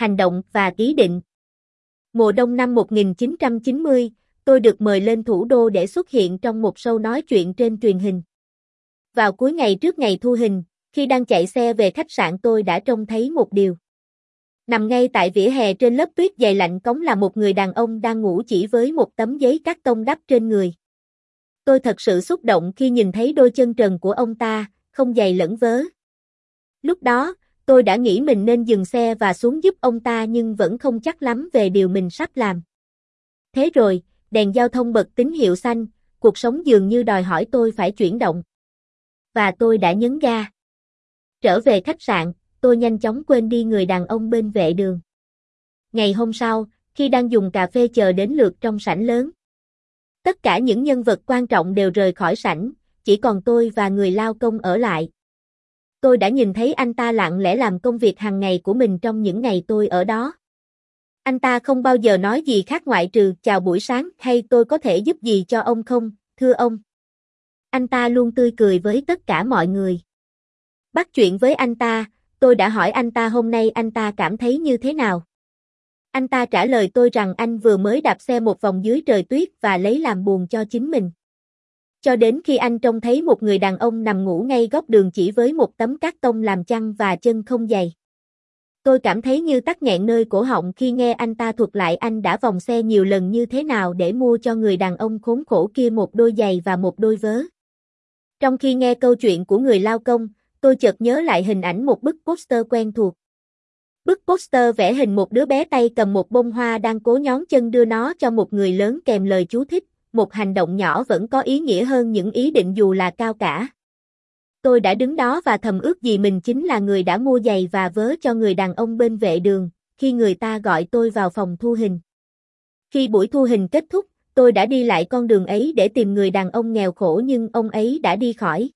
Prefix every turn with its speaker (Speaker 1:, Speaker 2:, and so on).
Speaker 1: hành động và ký định. Mùa đông năm 1990, tôi được mời lên thủ đô để xuất hiện trong một show nói chuyện trên truyền hình. Vào cuối ngày trước ngày thu hình, khi đang chạy xe về khách sạn tôi đã trông thấy một điều. Nằm ngay tại vỉa hè trên lớp tuyết dày lạnh cống là một người đàn ông đang ngủ chỉ với một tấm giấy cắt tông đắp trên người. Tôi thật sự xúc động khi nhìn thấy đôi chân trần của ông ta, không dày lẫn vớ. Lúc đó, tôi đã nghĩ mình nên dừng xe và xuống giúp ông ta nhưng vẫn không chắc lắm về điều mình sắp làm. Thế rồi, đèn giao thông bật tín hiệu xanh, cuộc sống dường như đòi hỏi tôi phải chuyển động. Và tôi đã nhấn ga. Trở về khách sạn, tôi nhanh chóng quên đi người đàn ông bên vệ đường. Ngày hôm sau, khi đang dùng cà phê chờ đến lượt trong sảnh lớn. Tất cả những nhân vật quan trọng đều rời khỏi sảnh, chỉ còn tôi và người lao công ở lại. Tôi đã nhìn thấy anh ta lặng lẽ làm công việc hàng ngày của mình trong những ngày tôi ở đó. Anh ta không bao giờ nói gì khác ngoại trừ chào buổi sáng hay tôi có thể giúp gì cho ông không, thưa ông. Anh ta luôn tươi cười với tất cả mọi người. Bắt chuyện với anh ta, tôi đã hỏi anh ta hôm nay anh ta cảm thấy như thế nào. Anh ta trả lời tôi rằng anh vừa mới đạp xe một vòng dưới trời tuyết và lấy làm buồn cho chính mình. Cho đến khi anh trông thấy một người đàn ông nằm ngủ ngay góc đường chỉ với một tấm cát tông làm chăn và chân không giày. Tôi cảm thấy như tắc nghẹn nơi cổ họng khi nghe anh ta thuật lại anh đã vòng xe nhiều lần như thế nào để mua cho người đàn ông khốn khổ kia một đôi giày và một đôi vớ. Trong khi nghe câu chuyện của người lao công, tôi chợt nhớ lại hình ảnh một bức poster quen thuộc. Bức poster vẽ hình một đứa bé tay cầm một bông hoa đang cố nhón chân đưa nó cho một người lớn kèm lời chú thích, một hành động nhỏ vẫn có ý nghĩa hơn những ý định dù là cao cả. Tôi đã đứng đó và thầm ước gì mình chính là người đã mua giày và vớ cho người đàn ông bên vệ đường, khi người ta gọi tôi vào phòng thu hình. Khi buổi thu hình kết thúc, tôi đã đi lại con đường ấy để tìm người đàn ông nghèo khổ nhưng ông ấy đã đi khỏi.